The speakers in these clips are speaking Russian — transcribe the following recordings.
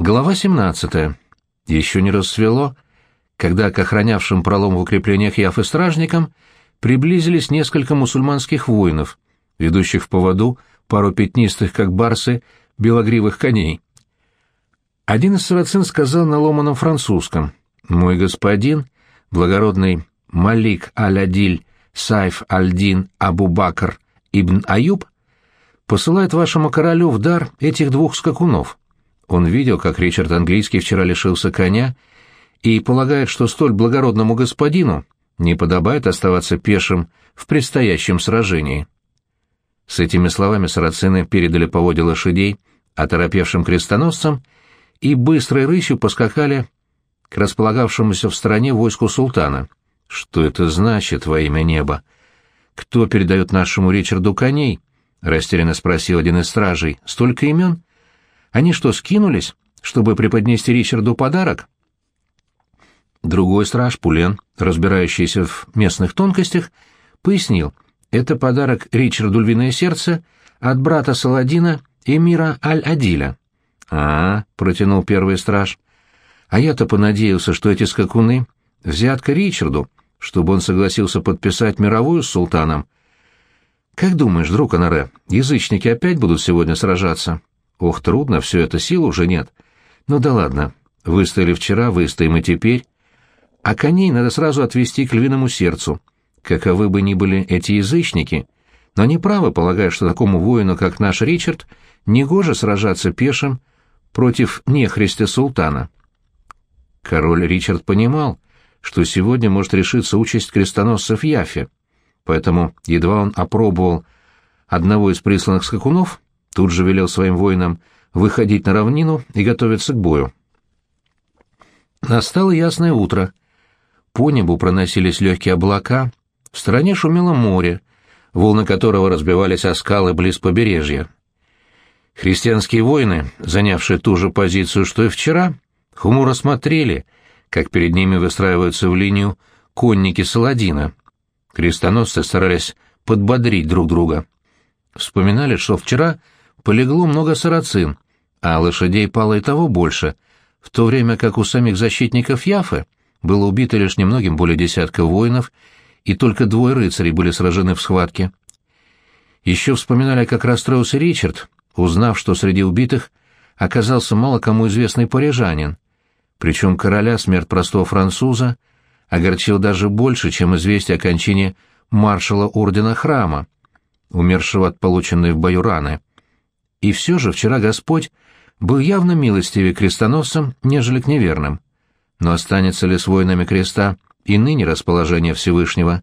Глава 17. Еще не рассвело, когда к охранявшим пролом в укреплениях Яфы стражникам приблизились несколько мусульманских воинов, ведущих в поводу пару пятнистых, как барсы, белогривых коней. Один из сарацин сказал на ломаном французском, «Мой господин, благородный Малик Аль-Адиль Сайф Аль-Дин Абу-Бакр Ибн Аюб, посылает вашему королю в дар этих двух скакунов». Он видел, как Ричард Английский вчера лишился коня, и полагает, что столь благородному господину не подобает оставаться пешим в предстоящем сражении. С этими словами сарацины передали поводья лошадей оторопевшим крестоносцам и быстрой рысью поскакали к располагавшемуся в стороне войску султана. «Что это значит во имя неба? Кто передает нашему Ричарду коней?» — растерянно спросил один из стражей. «Столько имен?» Они что, скинулись, чтобы преподнести Ричарду подарок? Другой страж, Пулен, разбирающийся в местных тонкостях, пояснил, это подарок Ричарду Львиное Сердце от брата Саладина Эмира Аль-Адиля. а, -а протянул первый страж. «А я-то понадеялся, что эти скакуны — взятка Ричарду, чтобы он согласился подписать мировую с султаном. Как думаешь, друг Анаре, язычники опять будут сегодня сражаться?» Ох, трудно все это, сил уже нет. Ну да ладно, выстояли вчера, выстоим и теперь. А коней надо сразу отвести к львиному сердцу. Каковы бы ни были эти язычники, но они правы, полагая, что такому воину, как наш Ричард, негоже сражаться пешим против нехристя султана. Король Ричард понимал, что сегодня может решиться участь крестоносцев Яфе, поэтому, едва он опробовал одного из присланных скакунов, Тут же велел своим воинам выходить на равнину и готовиться к бою. Настало ясное утро. По небу проносились легкие облака, в стороне шумело море, волны которого разбивались о скалы близ побережья. Христианские воины, занявшие ту же позицию, что и вчера, хмуро смотрели, как перед ними выстраиваются в линию конники Саладина. Крестоносцы старались подбодрить друг друга. Вспоминали, что вчера полегло много сарацин, а лошадей пало и того больше, в то время как у самих защитников Яфы было убито лишь немногим более десятка воинов, и только двое рыцарей были сражены в схватке. Еще вспоминали, как расстроился Ричард, узнав, что среди убитых оказался мало кому известный парижанин, причем короля смерть простого француза огорчил даже больше, чем известие о кончине маршала ордена храма, умершего от полученной в бою раны. И все же вчера Господь был явно милостивее крестоносцам, нежели к неверным. Но останется ли с воинами креста и ныне расположение Всевышнего?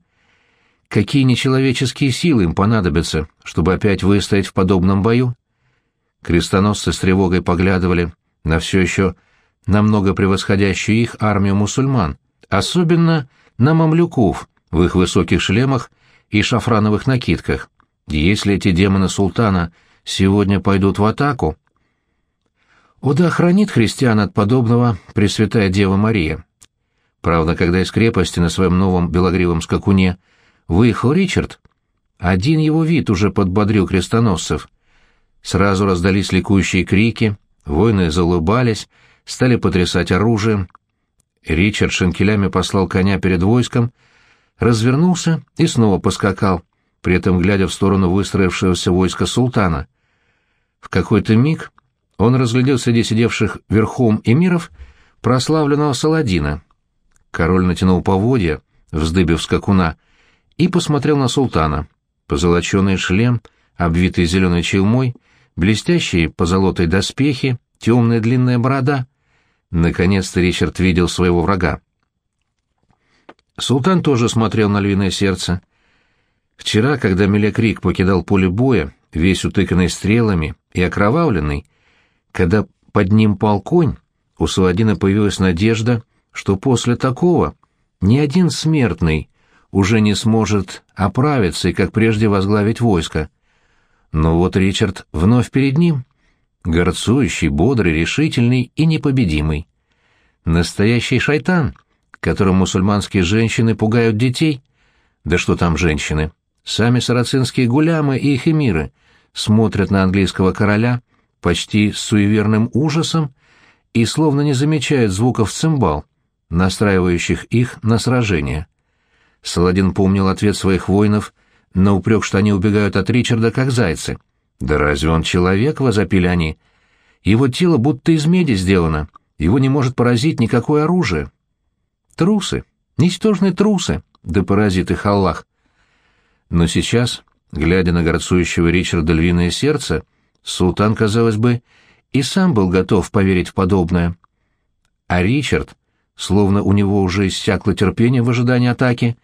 Какие нечеловеческие силы им понадобятся, чтобы опять выстоять в подобном бою? Крестоносцы с тревогой поглядывали на все еще намного превосходящую их армию мусульман, особенно на мамлюков в их высоких шлемах и шафрановых накидках. Если эти демоны султана — сегодня пойдут в атаку. О да хранит христиан от подобного Пресвятая Дева Мария. Правда, когда из крепости на своем новом белогривом скакуне выехал Ричард, один его вид уже подбодрил крестоносцев. Сразу раздались ликующие крики, воины залыбались, стали потрясать оружием. Ричард шинкелями послал коня перед войском, развернулся и снова поскакал, при этом глядя в сторону выстроившегося войска султана. В какой-то миг он разглядел среди сидевших верхом эмиров прославленного Саладина. Король натянул поводья, вздыбив скакуна, и посмотрел на султана. Позолоченный шлем, обвитый зеленой челмой, блестящие позолотой доспехи, темная длинная борода. Наконец-то Ричард видел своего врага. Султан тоже смотрел на львиное сердце. Вчера, когда Мелекрик покидал поле боя, весь утыканный стрелами и окровавленный, когда под ним пал конь, у Саладина появилась надежда, что после такого ни один смертный уже не сможет оправиться и, как прежде, возглавить войско. Но вот Ричард вновь перед ним, горцующий, бодрый, решительный и непобедимый. Настоящий шайтан, которым мусульманские женщины пугают детей. Да что там женщины? Сами сарацинские гулямы и их эмиры смотрят на английского короля почти с суеверным ужасом и словно не замечают звуков цимбал, настраивающих их на сражение. Саладин помнил ответ своих воинов на упрек, что они убегают от Ричарда, как зайцы. «Да разве он человек?» — возопили они. «Его тело будто из меди сделано, его не может поразить никакое оружие». «Трусы, ничтожные трусы, да поразит их Аллах». Но сейчас, глядя на горцующего Ричарда львиное сердце, султан, казалось бы, и сам был готов поверить в подобное. А Ричард, словно у него уже иссякло терпение в ожидании атаки,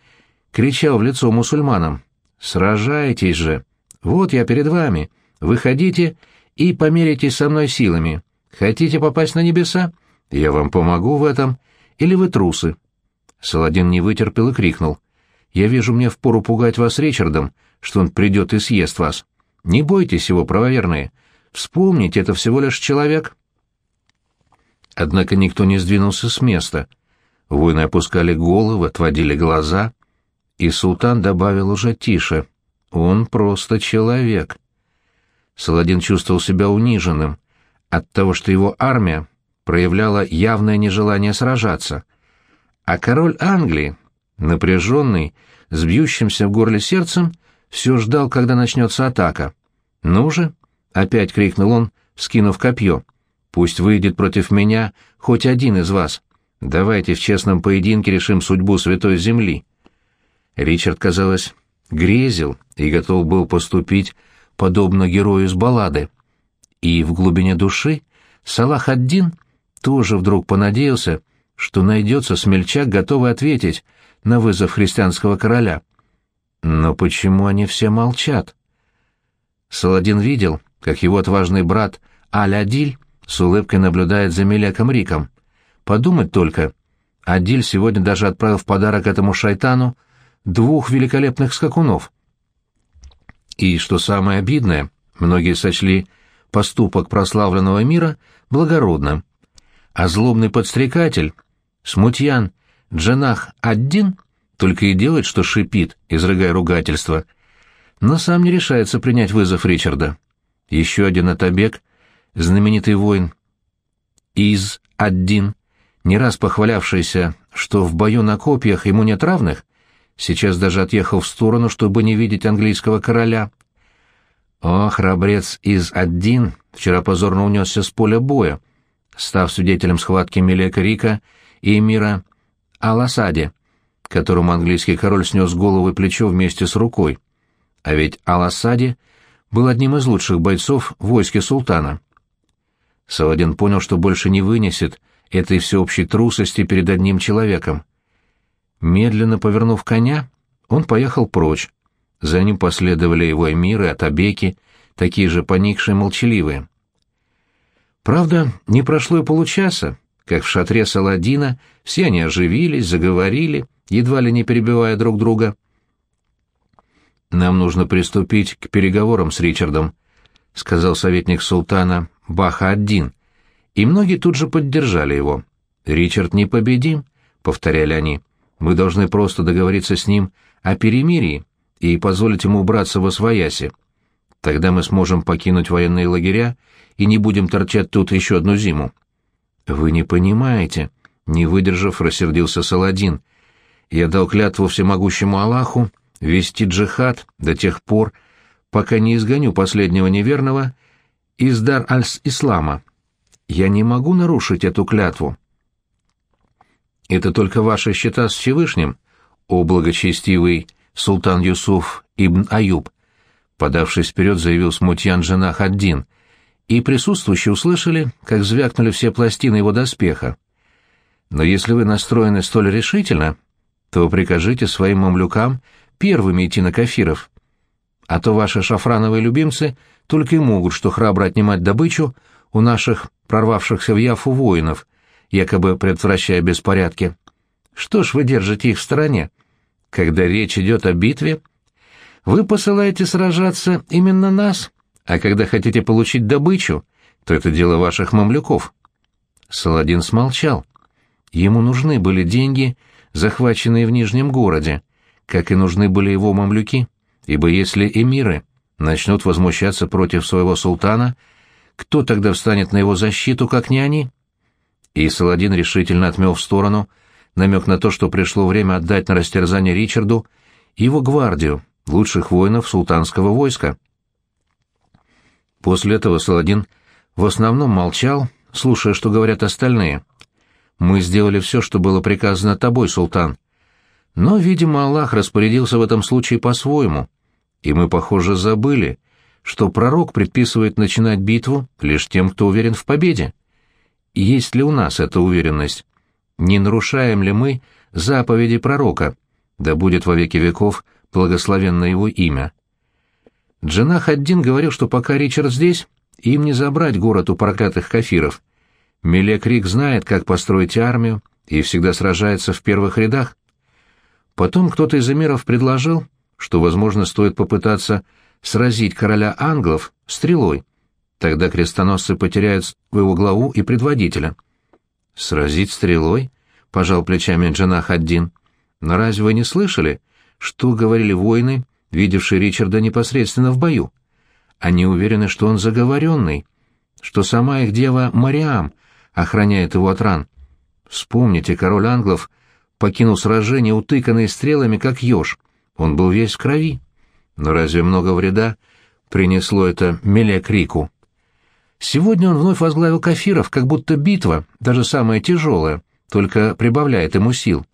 кричал в лицо мусульманам. «Сражайтесь же! Вот я перед вами! Выходите и померитесь со мной силами. Хотите попасть на небеса? Я вам помогу в этом. Или вы трусы?» Саладин не вытерпел и крикнул. «Я вижу, мне впору пугать вас Ричардом, что он придет и съест вас. Не бойтесь его, правоверные. Вспомните, это всего лишь человек». Однако никто не сдвинулся с места. Воины опускали головы, отводили глаза, и султан добавил уже тише. «Он просто человек». Саладин чувствовал себя униженным от того, что его армия проявляла явное нежелание сражаться. А король Англии, напряженный, с бьющимся в горле сердцем, все ждал, когда начнется атака. «Ну же!» — опять крикнул он, скинув копье. Пусть выйдет против меня хоть один из вас. Давайте в честном поединке решим судьбу Святой Земли». Ричард, казалось, грезил и готов был поступить подобно герою из баллады. И в глубине души Салах ад-Дин тоже вдруг понадеялся, что найдется смельчак, готовый ответить на вызов христианского короля. Но почему они все молчат? Саладин видел, как его отважный брат Аль-Адиль с улыбкой наблюдает за Мелеком Риком. Подумать только, Адиль сегодня даже отправил в подарок этому шайтану двух великолепных скакунов. И, что самое обидное, многие сочли поступок прославленного мира благородным, а злобный подстрекатель, смутьян Джанах один только и делает, что шипит, изрыгая ругательство, но сам не решается принять вызов Ричарда. Еще один Атабек знаменитый воин из один, не раз похвалявшийся, что в бою на копьях ему нет равных, сейчас даже отъехал в сторону, чтобы не видеть английского короля. О, храбрец из один вчера позорно унесся с поля боя, став свидетелем схватки Мелека Рика и эмира Ал-Асаде, которому английский король снес голову и плечо вместе с рукой. А ведь Ал-Асаде был одним из лучших бойцов в войске султана. Саладин понял, что больше не вынесет этой всеобщей трусости перед одним человеком. Медленно повернув коня, он поехал прочь. За ним последовали его эмиры, атабеки, такие же поникшие молчаливые. Правда, не прошло и получаса, как в шатре Саладина все они оживились, заговорили, едва ли не перебивая друг друга. «Нам нужно приступить к переговорам с Ричардом», — сказал советник султана Баха-Аддин, и многие тут же поддержали его. «Ричард непобедим», — повторяли они. «Мы должны просто договориться с ним о перемирии и позволить ему убраться во свояси. Тогда мы сможем покинуть военные лагеря и не будем торчать тут еще одну зиму». «Вы не понимаете», — не выдержав, рассердился Саладин. «Я дал клятву всемогущему Аллаху вести джихад до тех пор, пока не изгоню последнего неверного из Дар-Аль-Ислама. Я не могу нарушить эту клятву. Это только ваши счета с Всевышним, о благочестивый султан Юсуф ибн Аюб, подавшись вперед, заявил смутьян жена Хаддин, и присутствующие услышали, как звякнули все пластины его доспеха. Но если вы настроены столь решительно, то прикажите своим мамлюкам первыми идти на кафиров, а то ваши шафрановые любимцы только и могут что храбро отнимать добычу у наших прорвавшихся в Яфу воинов, якобы предотвращая беспорядки. Что ж вы держите их в стороне? Когда речь идет о битве, вы посылаете сражаться именно нас, а когда хотите получить добычу, то это дело ваших мамлюков. Саладин смолчал. Ему нужны были деньги, захваченные в Нижнем городе, как и нужны были его мамлюки, ибо если эмиры начнут возмущаться против своего султана, кто тогда встанет на его защиту, как не они? и Саладин решительно отмел в сторону намек на то, что пришло время отдать на растерзание Ричарду его гвардию, лучших воинов султанского войска. После этого Саладин в основном молчал, слушая, что говорят остальные. «Мы сделали все, что было приказано тобой, султан. Но, видимо, Аллах распорядился в этом случае по-своему, и мы, похоже, забыли, что пророк предписывает начинать битву лишь тем, кто уверен в победе. Есть ли у нас эта уверенность? Не нарушаем ли мы заповеди пророка? Да будет во веки веков благословенно его имя. Джанах один говорил, что пока Ричард здесь, им не забрать город у проклятых кафиров. Мелек знает, как построить армию, и всегда сражается в первых рядах. Потом кто-то из эмиров предложил, что, возможно, стоит попытаться сразить короля англов стрелой. Тогда крестоносцы потеряют своего главу и предводителя. «Сразить стрелой?» — пожал плечами Джанах один. «Но разве вы не слышали, что говорили воины, видевшие Ричарда непосредственно в бою? Они уверены, что он заговоренный, что сама их дева Мариам охраняет его от ран. Вспомните, король англов покинул сражение, утыканный стрелами, как еж. Он был весь в крови. Но разве много вреда принесло это Мелекрику? Сегодня он вновь возглавил кафиров, как будто битва, даже самая тяжелая, только прибавляет ему сил.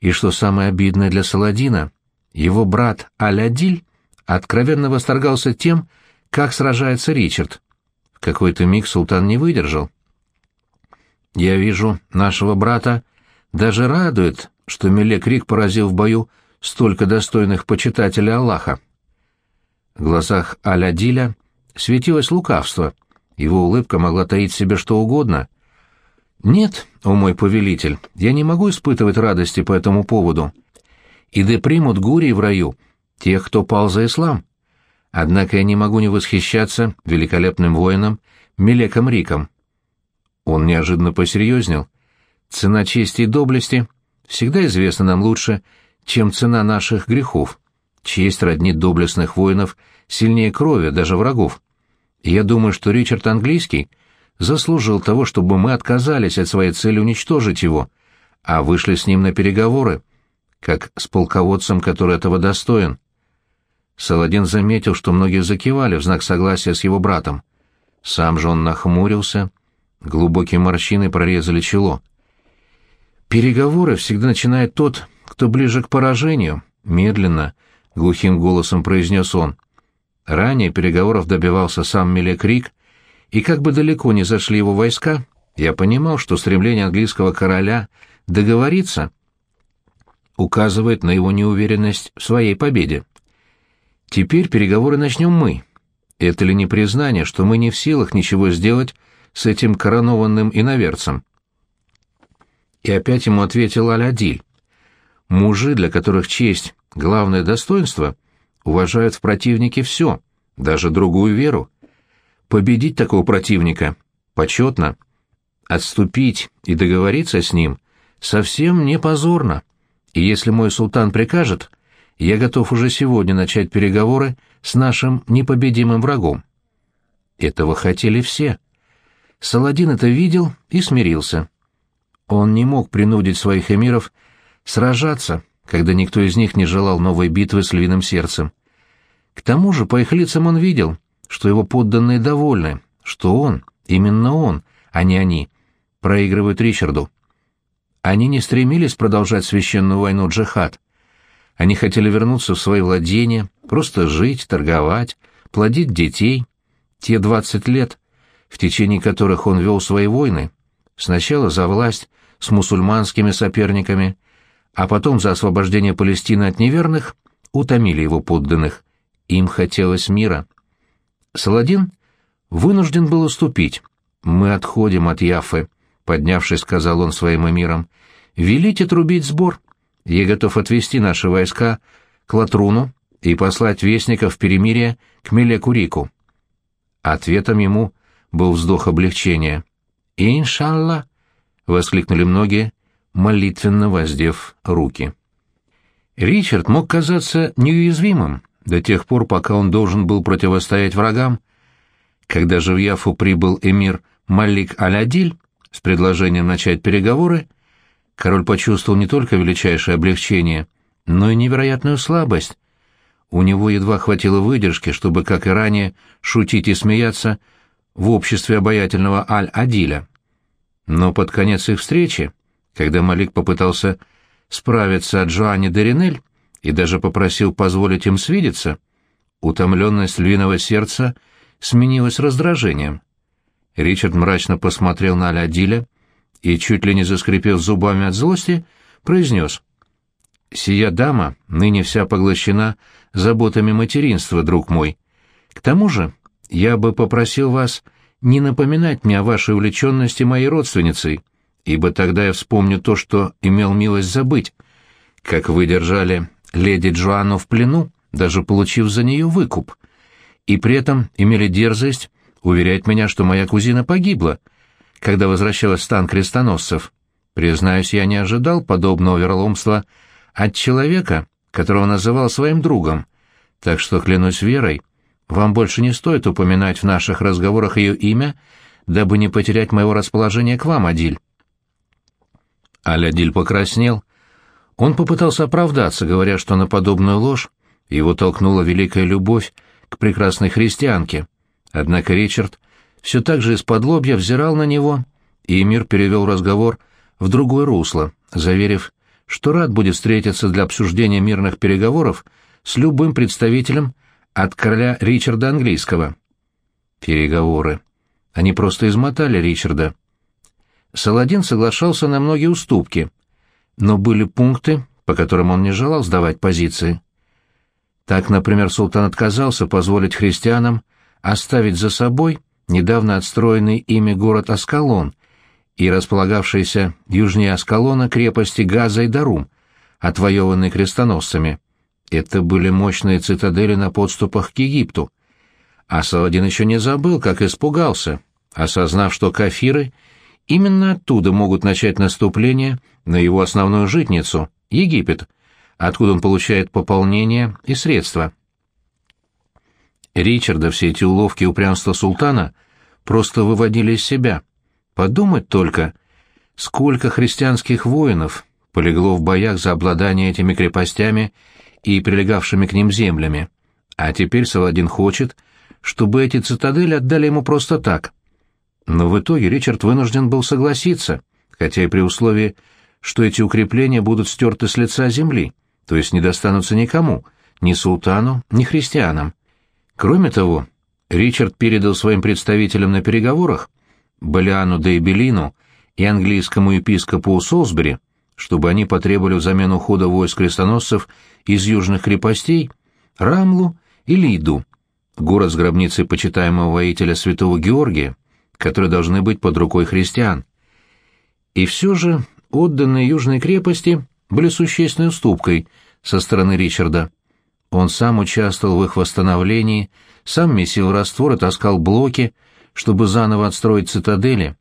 И что самое обидное для Саладина, его брат Алядиль откровенно восторгался тем, как сражается Ричард. В какой-то миг султан не выдержал. «Я вижу, нашего брата даже радует, что Мелек Рик поразил в бою столько достойных почитателей Аллаха. В глазах Алядиля светилось лукавство, его улыбка могла таить себе что угодно. «Нет, о мой повелитель, я не могу испытывать радости по этому поводу. И да примут гурии в раю тех, кто пал за ислам. Однако я не могу не восхищаться великолепным воином Мелеком Риком». Он неожиданно посерьезнел. «Цена чести и доблести всегда известна нам лучше, чем цена наших грехов. Честь роднит доблестных воинов сильнее крови, даже врагов. Я думаю, что Ричард Английский заслужил того, чтобы мы отказались от своей цели уничтожить его, а вышли с ним на переговоры, как с полководцем, который этого достоин. Саладин заметил, что многие закивали в знак согласия с его братом. Сам же он нахмурился, глубокие морщины прорезали чело. Переговоры всегда начинает тот, кто ближе к поражению, медленно, глухим голосом произнес он. Ранее переговоров добивался сам Мелекрик, и как бы далеко не зашли его войска, я понимал, что стремление английского короля договориться указывает на его неуверенность в своей победе. Теперь переговоры начнем мы. Это ли не признание, что мы не в силах ничего сделать с этим коронованным иноверцем? И опять ему ответил Алядиль. Мужи, для которых честь — главное достоинство, уважают в противнике все, даже другую веру. Победить такого противника почетно. Отступить и договориться с ним совсем не позорно. И если мой султан прикажет, я готов уже сегодня начать переговоры с нашим непобедимым врагом. Этого хотели все. Саладин это видел и смирился. Он не мог принудить своих эмиров сражаться, когда никто из них не желал новой битвы с львиным сердцем. К тому же по их лицам он видел, что его подданные довольны, что он, именно он, а не они, проигрывают Ричарду. Они не стремились продолжать священную войну джихад. Они хотели вернуться в свои владения, просто жить, торговать, плодить детей. Те двадцать лет, в течение которых он вел свои войны, сначала за власть с мусульманскими соперниками, а потом за освобождение Палестины от неверных, утомили его подданных. Им хотелось мира. Саладин вынужден был уступить. «Мы отходим от Яфы», — поднявшись, сказал он своим эмирам. «Велите трубить сбор. Я готов отвести наши войска к Латруну и послать вестников перемирия к Мелекурику». Ответом ему был вздох облегчения. «Иншалла», — воскликнули многие, молитвенно воздев руки. Ричард мог казаться неуязвимым до тех пор, пока он должен был противостоять врагам. Когда же в Яфу прибыл эмир Малик Алядиль, с предложением начать переговоры, король почувствовал не только величайшее облегчение, но и невероятную слабость. У него едва хватило выдержки, чтобы, как и ранее, шутить и смеяться в обществе обаятельного Аль-Адиля. Но под конец их встречи, когда Малик попытался справиться от Джоанни Деринель и даже попросил позволить им свидеться, утомленность львиного сердца сменилась раздражением. Ричард мрачно посмотрел на Алядиля и, чуть ли не заскрипев зубами от злости, произнес. «Сия дама ныне вся поглощена заботами материнства, друг мой. К тому же я бы попросил вас не напоминать мне о вашей увлеченности моей родственницей, ибо тогда я вспомню то, что имел милость забыть, как вы держали леди Джоанну в плену, даже получив за нее выкуп, и при этом имели дерзость уверять меня, что моя кузина погибла, когда возвращалась в стан крестоносцев. Признаюсь, я не ожидал подобного вероломства от человека, которого называл своим другом, так что, клянусь верой, вам больше не стоит упоминать в наших разговорах ее имя, дабы не потерять моего расположения к вам, Адиль. Алядиль покраснел. Он попытался оправдаться, говоря, что на подобную ложь его толкнула великая любовь к прекрасной христианке. Однако Ричард все так же из-под лобья взирал на него, и Эмир перевел разговор в другое русло, заверив, что рад будет встретиться для обсуждения мирных переговоров с любым представителем от короля Ричарда Английского. Переговоры. Они просто измотали Ричарда. Саладин соглашался на многие уступки, но были пункты, по которым он не желал сдавать позиции. Так, например, султан отказался позволить христианам оставить за собой недавно отстроенный ими город Аскалон и располагавшийся южнее Аскалона крепости Газа и Дарум, отвоеванные крестоносцами. Это были мощные цитадели на подступах к Египту. А Саладин еще не забыл, как испугался, осознав, что кафиры именно оттуда могут начать наступление на его основную житницу — Египет, откуда он получает пополнение и средства. Ричарда все эти уловки и упрямства султана просто выводили из себя. Подумать только, сколько христианских воинов полегло в боях за обладание этими крепостями и прилегавшими к ним землями. А теперь Саладин хочет, чтобы эти цитадели отдали ему просто так. Но в итоге Ричард вынужден был согласиться, хотя и при условии, что эти укрепления будут стерты с лица земли, то есть не достанутся никому, ни султану, ни христианам. Кроме того, Ричард передал своим представителям на переговорах, Балиану де Эбелину и английскому епископу Солсбери, чтобы они потребовали взамен ухода войск крестоносцев из южных крепостей Рамлу и Лиду, город с гробницей почитаемого воителя святого Георгия, которые должны быть под рукой христиан. И все же отданные южные крепости были существенной уступкой со стороны Ричарда. Он сам участвовал в их восстановлении, сам месил раствор и таскал блоки, чтобы заново отстроить цитадели,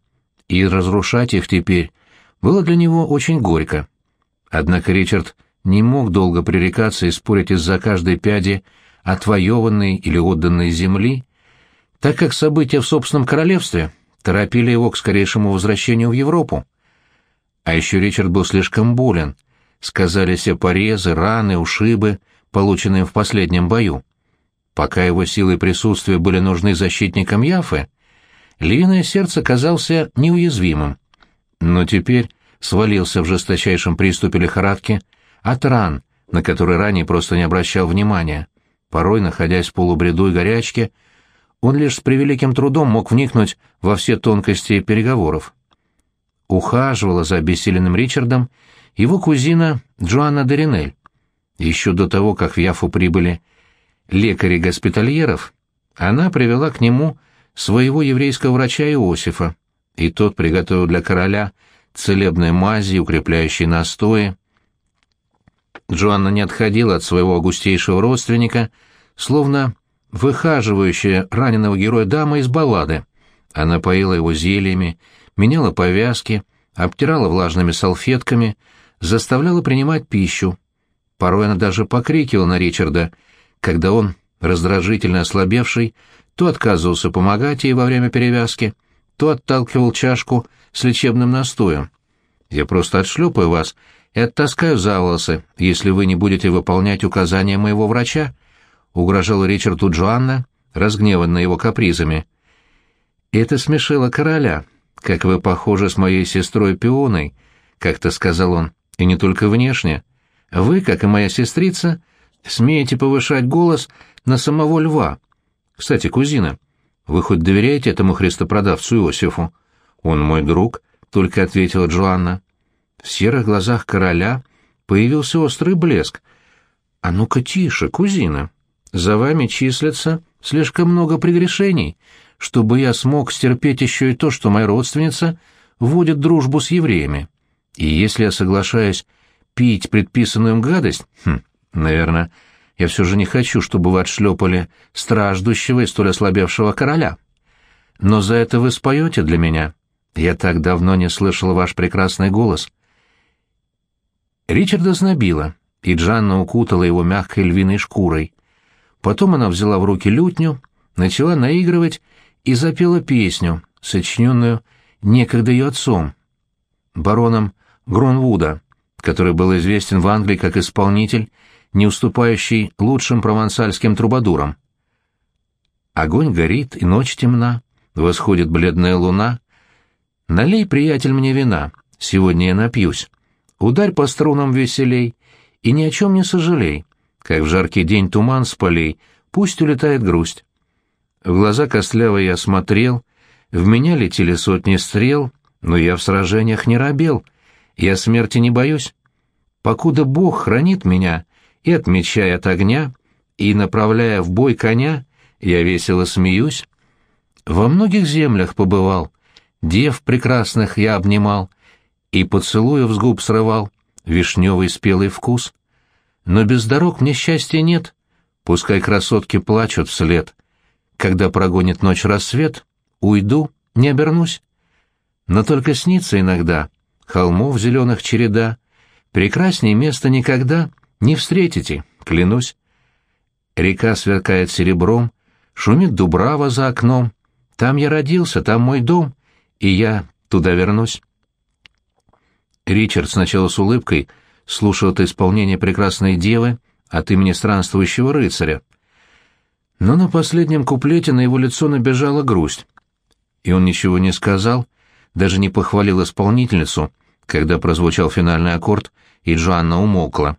и разрушать их теперь было для него очень горько. Однако Ричард не мог долго пререкаться и спорить из-за каждой пяди отвоеванной или отданной земли, так как события в собственном королевстве торопили его к скорейшему возвращению в Европу. А еще Ричард был слишком болен, сказались все порезы, раны, ушибы, полученные в последнем бою. Пока его силы и присутствие были нужны защитникам Яфы, львиное сердце казался неуязвимым. Но теперь свалился в жесточайшем приступе лихорадки от ран, на которые ранее просто не обращал внимания. Порой, находясь в полубреду и горячке, он лишь с превеликим трудом мог вникнуть во все тонкости переговоров. Ухаживала за обессиленным Ричардом его кузина Джоанна Деринель. Еще до того, как в Яфу прибыли лекари-госпитальеров, она привела к нему своего еврейского врача Иосифа, и тот приготовил для короля целебные мази, укрепляющие настои. Джоанна не отходила от своего августейшего родственника, словно выхаживающая раненого героя дама из баллады. Она поила его зельями, меняла повязки, обтирала влажными салфетками, заставляла принимать пищу, Порой она даже покрикивала на Ричарда, когда он, раздражительно ослабевший, то отказывался помогать ей во время перевязки, то отталкивал чашку с лечебным настоем. Я просто отшлепаю вас и оттаскаю за волосы, если вы не будете выполнять указания моего врача», — угрожал Ричарду Джоанна, разгневанная его капризами. «Это смешило короля, как вы похожи с моей сестрой Пионой», — как-то сказал он, — «и не только внешне. Вы, как и моя сестрица, смеете повышать голос на самого льва. Кстати, кузина, вы хоть доверяете этому христопродавцу Иосифу?» «Он мой друг», — только ответила Джоанна. В серых глазах короля появился острый блеск. «А ну-ка тише, кузина. За вами числится слишком много прегрешений, чтобы я смог стерпеть еще и то, что моя родственница вводит дружбу с евреями. И если я соглашаюсь пить предписанную им гадость, хм, наверное, я все же не хочу, чтобы вы отшлепали страждущего и столь ослабевшего короля. Но за это вы споете для меня. Я так давно не слышал ваш прекрасный голос. Ричарда знобила, и Джанна укутала его мягкой львиной шкурой. Потом она взяла в руки лютню, начала наигрывать и запела песню, сочиненную некогда ее отцом, бароном Гронвуда, который был известен в Англии как исполнитель, не уступающий лучшим провансальским трубадурам. Огонь горит, и ночь темна, восходит бледная луна. Налей, приятель, мне вина, сегодня я напьюсь. Ударь по струнам веселей, и ни о чем не сожалей, как в жаркий день туман с полей, пусть улетает грусть. В глаза костлявой я смотрел, в меня летели сотни стрел, но я в сражениях не робел, я смерти не боюсь. Покуда Бог хранит меня, и отмечая от огня, и направляя в бой коня, я весело смеюсь. Во многих землях побывал, дев прекрасных я обнимал, и поцелуев с губ срывал вишневый спелый вкус. Но без дорог мне счастья нет, пускай красотки плачут вслед. Когда прогонит ночь рассвет, уйду, не обернусь. Но только снится иногда, холмов зеленых череда, прекрасней места никогда не встретите, клянусь. Река сверкает серебром, шумит дубрава за окном. Там я родился, там мой дом, и я туда вернусь. Ричард сначала с улыбкой слушал это исполнение прекрасной девы от имени странствующего рыцаря. Но на последнем куплете на его лицо набежала грусть. И он ничего не сказал, даже не похвалил исполнительницу, когда прозвучал финальный аккорд, и Джоанна умолкла.